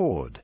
cord